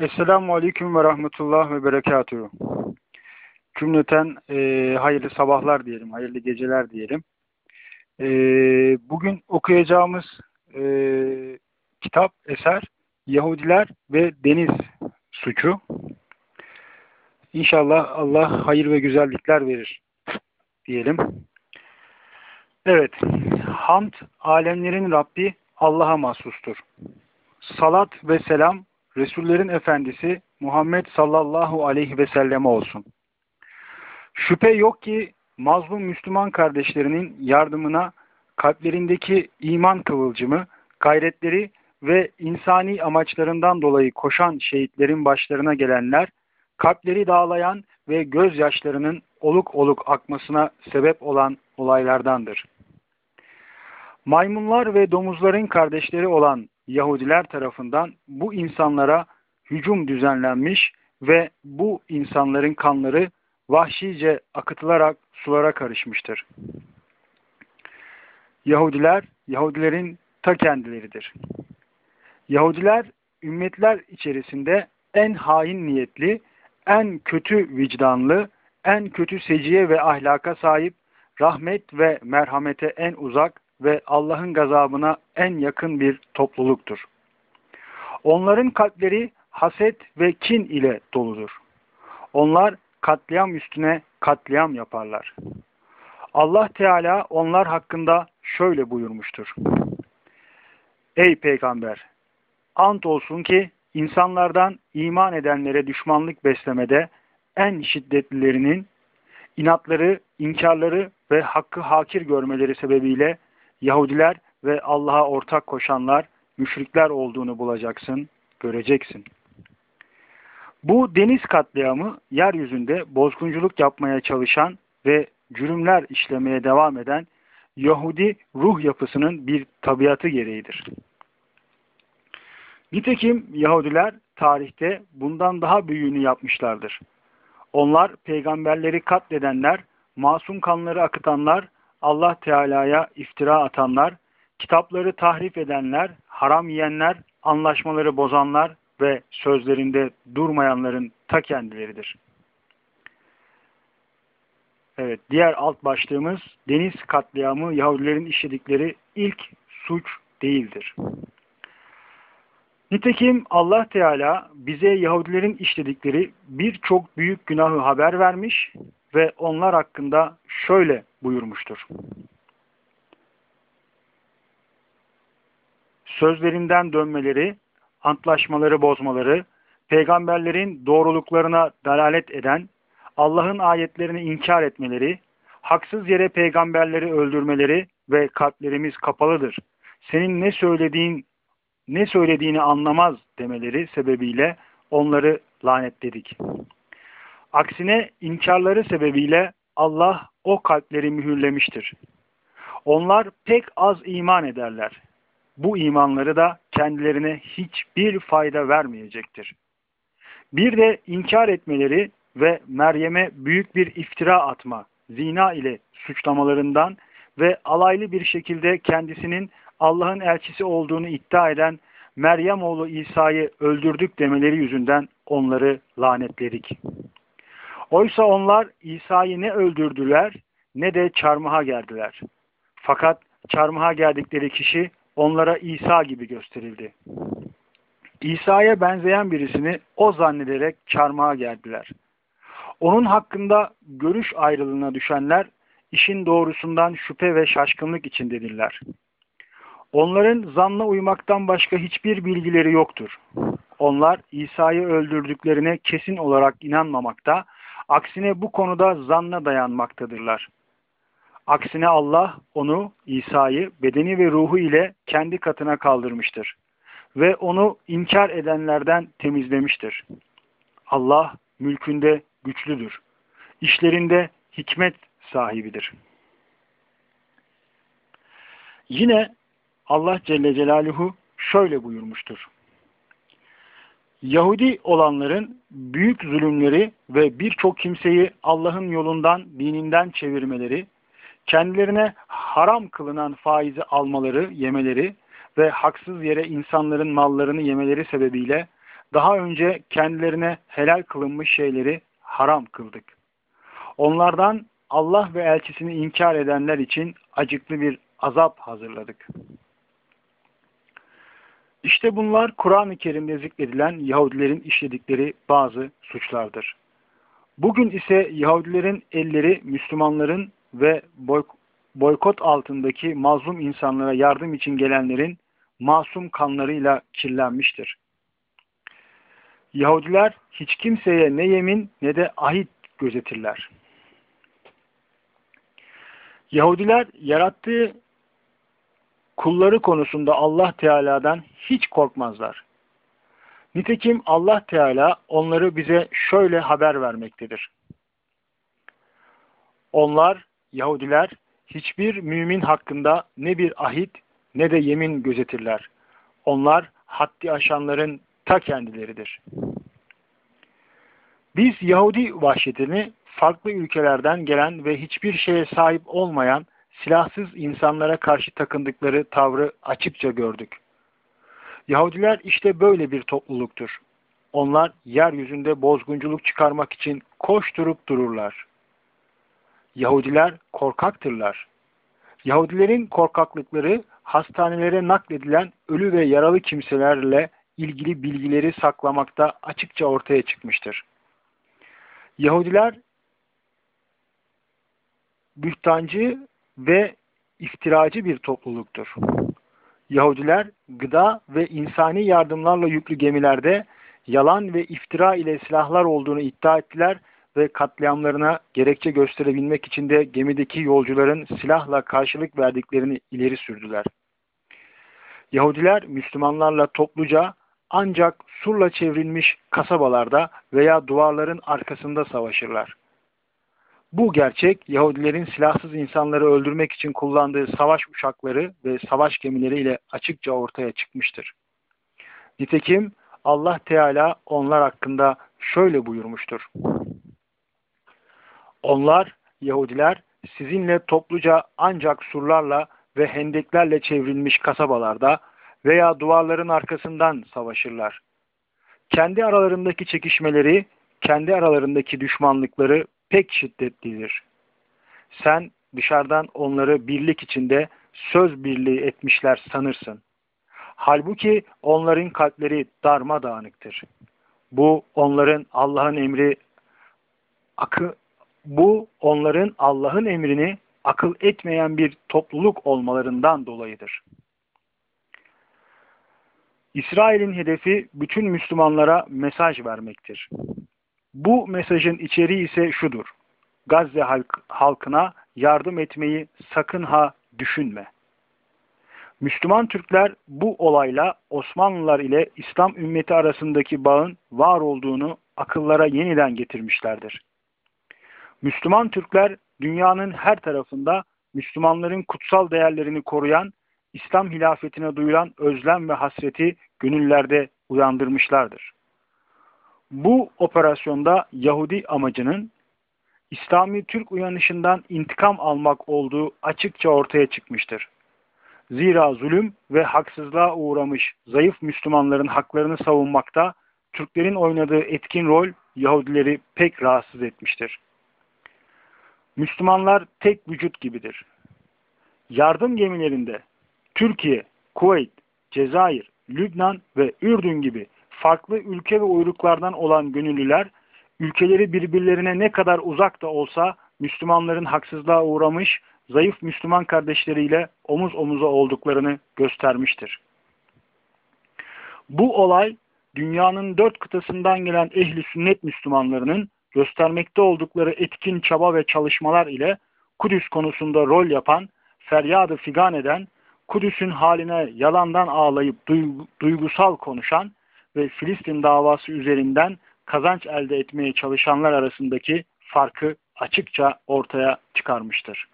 Esselamu Aleyküm ve Rahmetullah ve Berekatuhu. Cümleten e, hayırlı sabahlar diyelim, hayırlı geceler diyelim. E, bugün okuyacağımız e, kitap, eser Yahudiler ve Deniz Suçu. İnşallah Allah hayır ve güzellikler verir diyelim. Evet, hamd alemlerin Rabbi Allah'a mahsustur. Salat ve selam Resullerin Efendisi Muhammed sallallahu aleyhi ve selleme olsun. Şüphe yok ki mazlum Müslüman kardeşlerinin yardımına kalplerindeki iman kıvılcımı, gayretleri ve insani amaçlarından dolayı koşan şehitlerin başlarına gelenler, kalpleri dağlayan ve gözyaşlarının oluk oluk akmasına sebep olan olaylardandır. Maymunlar ve domuzların kardeşleri olan Yahudiler tarafından bu insanlara hücum düzenlenmiş ve bu insanların kanları vahşice akıtılarak sulara karışmıştır. Yahudiler, Yahudilerin ta kendileridir. Yahudiler, ümmetler içerisinde en hain niyetli, en kötü vicdanlı, en kötü seciye ve ahlaka sahip, rahmet ve merhamete en uzak ve Allah'ın gazabına en yakın bir topluluktur. Onların kalpleri haset ve kin ile doludur. Onlar katliam üstüne katliam yaparlar. Allah Teala onlar hakkında şöyle buyurmuştur. Ey peygamber! Ant olsun ki insanlardan iman edenlere düşmanlık beslemede en şiddetlilerinin inatları, inkarları ve hakkı hakir görmeleri sebebiyle Yahudiler ve Allah'a ortak koşanlar müşrikler olduğunu bulacaksın, göreceksin. Bu deniz katliamı yeryüzünde bozgunculuk yapmaya çalışan ve cürümler işlemeye devam eden Yahudi ruh yapısının bir tabiatı gereğidir. Nitekim Yahudiler tarihte bundan daha büyüğünü yapmışlardır. Onlar peygamberleri katledenler, masum kanları akıtanlar, Allah Teala'ya iftira atanlar, kitapları tahrif edenler, haram yiyenler, anlaşmaları bozanlar ve sözlerinde durmayanların ta kendileridir. Evet, diğer alt başlığımız deniz katliamı Yahudilerin işledikleri ilk suç değildir. Nitekim Allah Teala bize Yahudilerin işledikleri birçok büyük günahı haber vermiş ve onlar hakkında şöyle buyurmuştur. Sözlerinden dönmeleri, antlaşmaları bozmaları, peygamberlerin doğruluklarına dalalet eden, Allah'ın ayetlerini inkar etmeleri, haksız yere peygamberleri öldürmeleri ve kalplerimiz kapalıdır. Senin ne söylediğin ne söylediğini anlamaz demeleri sebebiyle onları lanetledik. Aksine inkarları sebebiyle Allah o kalpleri mühürlemiştir. Onlar pek az iman ederler. Bu imanları da kendilerine hiçbir fayda vermeyecektir. Bir de inkar etmeleri ve Meryem'e büyük bir iftira atma, zina ile suçlamalarından ve alaylı bir şekilde kendisinin Allah'ın elçisi olduğunu iddia eden Meryem oğlu İsa'yı öldürdük demeleri yüzünden onları lanetledik. Oysa onlar İsa'yı ne öldürdüler ne de çarmıha geldiler. Fakat çarmıha geldikleri kişi onlara İsa gibi gösterildi. İsa'ya benzeyen birisini o zannederek çarmıha geldiler. Onun hakkında görüş ayrılığına düşenler işin doğrusundan şüphe ve şaşkınlık içindedirler. Onların zanla uymaktan başka hiçbir bilgileri yoktur. Onlar İsa'yı öldürdüklerine kesin olarak inanmamakta, aksine bu konuda zanna dayanmaktadırlar. Aksine Allah onu, İsa'yı bedeni ve ruhu ile kendi katına kaldırmıştır ve onu inkar edenlerden temizlemiştir. Allah mülkünde güçlüdür. İşlerinde hikmet sahibidir. Yine Allah Celle Celaluhu şöyle buyurmuştur. Yahudi olanların büyük zulümleri ve birçok kimseyi Allah'ın yolundan, dininden çevirmeleri, kendilerine haram kılınan faizi almaları, yemeleri ve haksız yere insanların mallarını yemeleri sebebiyle daha önce kendilerine helal kılınmış şeyleri haram kıldık. Onlardan Allah ve elçisini inkar edenler için acıklı bir azap hazırladık. İşte bunlar Kur'an-ı Kerim'de zikredilen Yahudilerin işledikleri bazı suçlardır. Bugün ise Yahudilerin elleri Müslümanların ve boykot altındaki mazlum insanlara yardım için gelenlerin masum kanlarıyla kirlenmiştir. Yahudiler hiç kimseye ne yemin ne de ahit gözetirler. Yahudiler yarattığı kulları konusunda Allah Teala'dan hiç korkmazlar. Nitekim Allah Teala onları bize şöyle haber vermektedir. Onlar, Yahudiler, hiçbir mümin hakkında ne bir ahit ne de yemin gözetirler. Onlar haddi aşanların ta kendileridir. Biz Yahudi vahşetini farklı ülkelerden gelen ve hiçbir şeye sahip olmayan silahsız insanlara karşı takındıkları tavrı açıkça gördük. Yahudiler işte böyle bir topluluktur. Onlar yeryüzünde bozgunculuk çıkarmak için koşturup dururlar. Yahudiler korkaktırlar. Yahudilerin korkaklıkları hastanelere nakledilen ölü ve yaralı kimselerle ilgili bilgileri saklamakta açıkça ortaya çıkmıştır. Yahudiler bühtancı ve iftiracı bir topluluktur. Yahudiler gıda ve insani yardımlarla yüklü gemilerde yalan ve iftira ile silahlar olduğunu iddia ettiler ve katliamlarına gerekçe gösterebilmek için de gemideki yolcuların silahla karşılık verdiklerini ileri sürdüler. Yahudiler Müslümanlarla topluca ancak surla çevrilmiş kasabalarda veya duvarların arkasında savaşırlar. Bu gerçek Yahudilerin silahsız insanları öldürmek için kullandığı savaş uçakları ve savaş gemileriyle açıkça ortaya çıkmıştır. Nitekim Allah Teala onlar hakkında şöyle buyurmuştur. Onlar, Yahudiler, sizinle topluca ancak surlarla ve hendeklerle çevrilmiş kasabalarda veya duvarların arkasından savaşırlar. Kendi aralarındaki çekişmeleri, kendi aralarındaki düşmanlıkları pek şiddetlidir. Sen dışarıdan onları birlik içinde söz birliği etmişler sanırsın. Halbuki onların kalpleri darmadağınıktır. Bu onların Allah'ın emri akı bu onların Allah'ın emrini akıl etmeyen bir topluluk olmalarından dolayıdır. İsrail'in hedefi bütün Müslümanlara mesaj vermektir. Bu mesajın içeriği ise şudur. Gazze halk, halkına yardım etmeyi sakın ha düşünme. Müslüman Türkler bu olayla Osmanlılar ile İslam ümmeti arasındaki bağın var olduğunu akıllara yeniden getirmişlerdir. Müslüman Türkler dünyanın her tarafında Müslümanların kutsal değerlerini koruyan, İslam hilafetine duyulan özlem ve hasreti gönüllerde uyandırmışlardır. Bu operasyonda Yahudi amacının İslami Türk uyanışından intikam almak olduğu açıkça ortaya çıkmıştır. Zira zulüm ve haksızlığa uğramış zayıf Müslümanların haklarını savunmakta Türklerin oynadığı etkin rol Yahudileri pek rahatsız etmiştir. Müslümanlar tek vücut gibidir. Yardım gemilerinde Türkiye, Kuveyt, Cezayir, Lübnan ve Ürdün gibi farklı ülke ve uyruklardan olan gönüllüler, ülkeleri birbirlerine ne kadar uzak da olsa Müslümanların haksızlığa uğramış, zayıf Müslüman kardeşleriyle omuz omuza olduklarını göstermiştir. Bu olay, dünyanın dört kıtasından gelen ehli sünnet Müslümanlarının göstermekte oldukları etkin çaba ve çalışmalar ile Kudüs konusunda rol yapan, feryadı figan eden, Kudüs'ün haline yalandan ağlayıp duygusal konuşan ve Filistin davası üzerinden kazanç elde etmeye çalışanlar arasındaki farkı açıkça ortaya çıkarmıştır.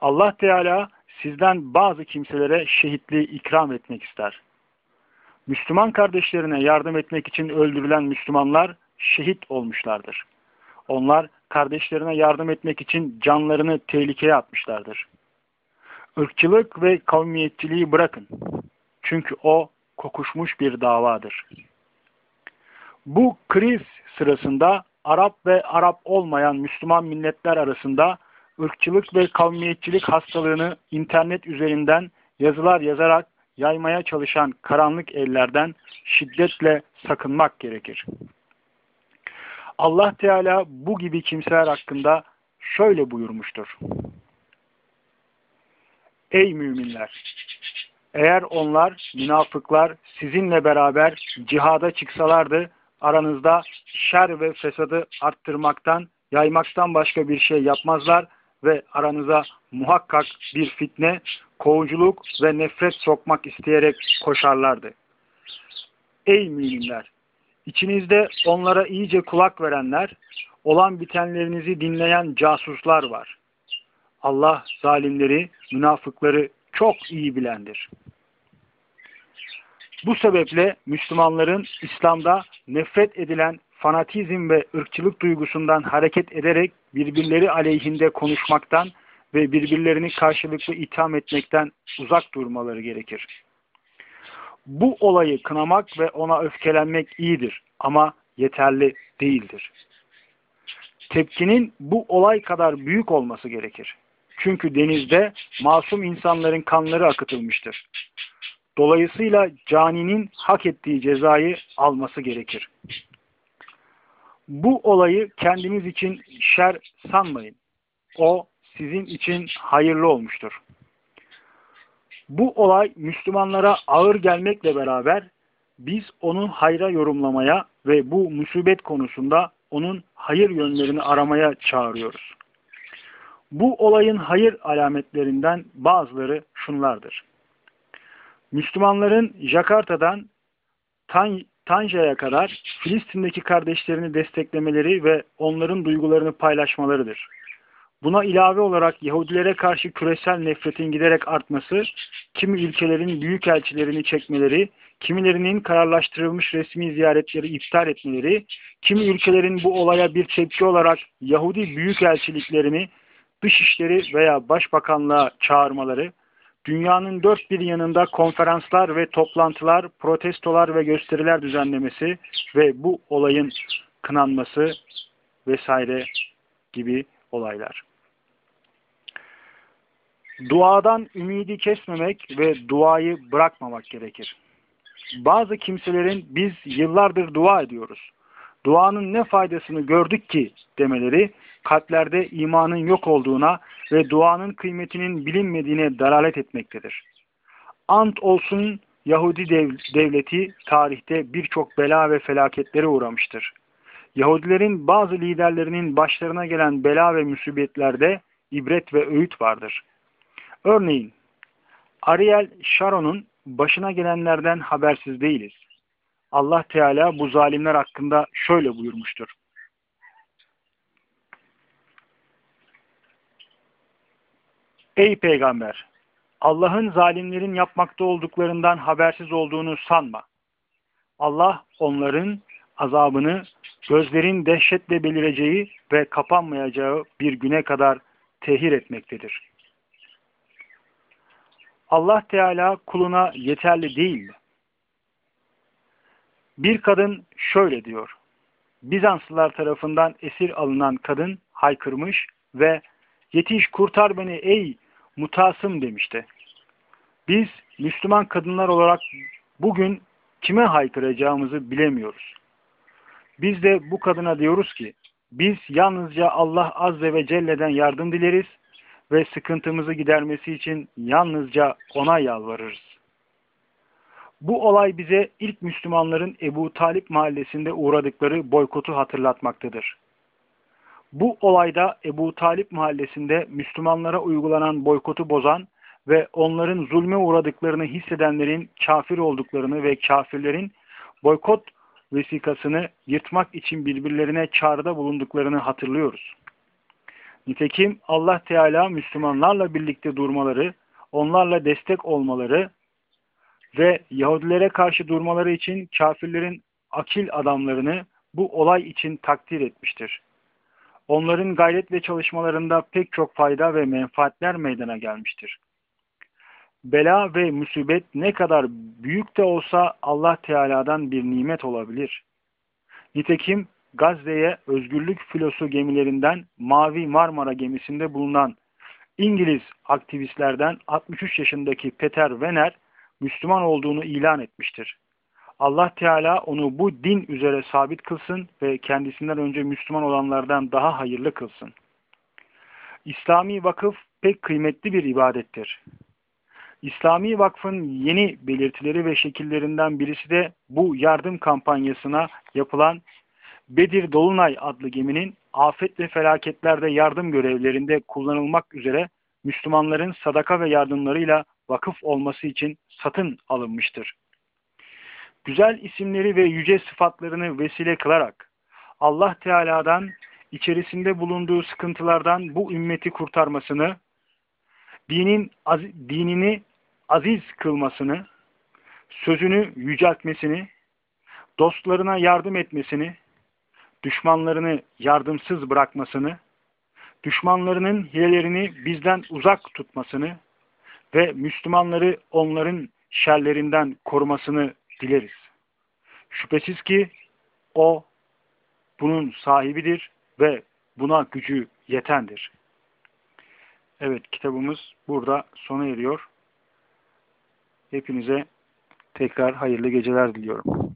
Allah Teala sizden bazı kimselere şehitliği ikram etmek ister. Müslüman kardeşlerine yardım etmek için öldürülen Müslümanlar şehit olmuşlardır. Onlar kardeşlerine yardım etmek için canlarını tehlikeye atmışlardır. Irkçılık ve kavmiyetçiliği bırakın. Çünkü o kokuşmuş bir davadır. Bu kriz sırasında Arap ve Arap olmayan Müslüman milletler arasında ırkçılık ve kavmiyetçilik hastalığını internet üzerinden yazılar yazarak yaymaya çalışan karanlık ellerden şiddetle sakınmak gerekir. Allah Teala bu gibi kimseler hakkında şöyle buyurmuştur. Ey müminler! Eğer onlar, münafıklar sizinle beraber cihada çıksalardı, aranızda şer ve fesadı arttırmaktan, yaymaktan başka bir şey yapmazlar ve aranıza muhakkak bir fitne, kovuculuk ve nefret sokmak isteyerek koşarlardı. Ey müminler! İçinizde onlara iyice kulak verenler, olan bitenlerinizi dinleyen casuslar var. Allah zalimleri, münafıkları çok iyi bilendir. Bu sebeple Müslümanların İslam'da nefret edilen fanatizm ve ırkçılık duygusundan hareket ederek birbirleri aleyhinde konuşmaktan ve birbirlerini karşılıklı itham etmekten uzak durmaları gerekir. Bu olayı kınamak ve ona öfkelenmek iyidir ama yeterli değildir. Tepkinin bu olay kadar büyük olması gerekir. Çünkü denizde masum insanların kanları akıtılmıştır. Dolayısıyla caninin hak ettiği cezayı alması gerekir. Bu olayı kendiniz için şer sanmayın. O sizin için hayırlı olmuştur. Bu olay Müslümanlara ağır gelmekle beraber biz onu hayra yorumlamaya ve bu musibet konusunda onun hayır yönlerini aramaya çağırıyoruz. Bu olayın hayır alametlerinden bazıları şunlardır. Müslümanların Jakarta'dan Tan Tanja'ya kadar Filistin'deki kardeşlerini desteklemeleri ve onların duygularını paylaşmalarıdır. Buna ilave olarak Yahudilere karşı küresel nefretin giderek artması, kimi ülkelerin büyük elçilerini çekmeleri, kimilerinin kararlaştırılmış resmi ziyaretleri iptal etmeleri, kimi ülkelerin bu olaya bir tepki olarak Yahudi büyük elçiliklerini dışişleri veya başbakanlığa çağırmaları, dünyanın dört bir yanında konferanslar ve toplantılar, protestolar ve gösteriler düzenlemesi ve bu olayın kınanması vesaire gibi olaylar. Duadan ümidi kesmemek ve duayı bırakmamak gerekir. Bazı kimselerin biz yıllardır dua ediyoruz. Duanın ne faydasını gördük ki demeleri kalplerde imanın yok olduğuna ve duanın kıymetinin bilinmediğine dalalet etmektedir. Ant olsun Yahudi dev devleti tarihte birçok bela ve felaketlere uğramıştır. Yahudilerin bazı liderlerinin başlarına gelen bela ve musibetlerde ibret ve öğüt vardır. Örneğin Ariel Sharon'un başına gelenlerden habersiz değiliz. Allah Teala bu zalimler hakkında şöyle buyurmuştur. Ey peygamber! Allah'ın zalimlerin yapmakta olduklarından habersiz olduğunu sanma. Allah onların azabını gözlerin dehşetle belireceği ve kapanmayacağı bir güne kadar tehir etmektedir. Allah Teala kuluna yeterli değil mi? Bir kadın şöyle diyor. Bizanslılar tarafından esir alınan kadın haykırmış ve yetiş kurtar beni ey mutasım demişti. Biz Müslüman kadınlar olarak bugün kime haykıracağımızı bilemiyoruz. Biz de bu kadına diyoruz ki biz yalnızca Allah Azze ve Celle'den yardım dileriz ve sıkıntımızı gidermesi için yalnızca ona yalvarırız. Bu olay bize ilk Müslümanların Ebu Talip mahallesinde uğradıkları boykotu hatırlatmaktadır. Bu olayda Ebu Talip mahallesinde Müslümanlara uygulanan boykotu bozan ve onların zulme uğradıklarını hissedenlerin kafir olduklarını ve kafirlerin boykot vesikasını yırtmak için birbirlerine çağrıda bulunduklarını hatırlıyoruz. Nitekim Allah Teala Müslümanlarla birlikte durmaları, onlarla destek olmaları ve Yahudilere karşı durmaları için kafirlerin akil adamlarını bu olay için takdir etmiştir. Onların gayret ve çalışmalarında pek çok fayda ve menfaatler meydana gelmiştir. Bela ve musibet ne kadar büyük de olsa Allah Teala'dan bir nimet olabilir. Nitekim Gazze'ye özgürlük filosu gemilerinden Mavi Marmara gemisinde bulunan İngiliz aktivistlerden 63 yaşındaki Peter Wener Müslüman olduğunu ilan etmiştir. Allah Teala onu bu din üzere sabit kılsın ve kendisinden önce Müslüman olanlardan daha hayırlı kılsın. İslami vakıf pek kıymetli bir ibadettir. İslami Vakfın yeni belirtileri ve şekillerinden birisi de bu yardım kampanyasına yapılan Bedir Dolunay adlı geminin afet ve felaketlerde yardım görevlerinde kullanılmak üzere Müslümanların sadaka ve yardımlarıyla vakıf olması için satın alınmıştır. Güzel isimleri ve yüce sıfatlarını vesile kılarak Allah Teala'dan içerisinde bulunduğu sıkıntılardan bu ümmeti kurtarmasını, dinin dinini aziz kılmasını, sözünü yüceltmesini, dostlarına yardım etmesini, düşmanlarını yardımsız bırakmasını, düşmanlarının hilelerini bizden uzak tutmasını ve Müslümanları onların şerlerinden korumasını dileriz. Şüphesiz ki o bunun sahibidir ve buna gücü yetendir. Evet kitabımız burada sona eriyor. Hepinize tekrar hayırlı geceler diliyorum.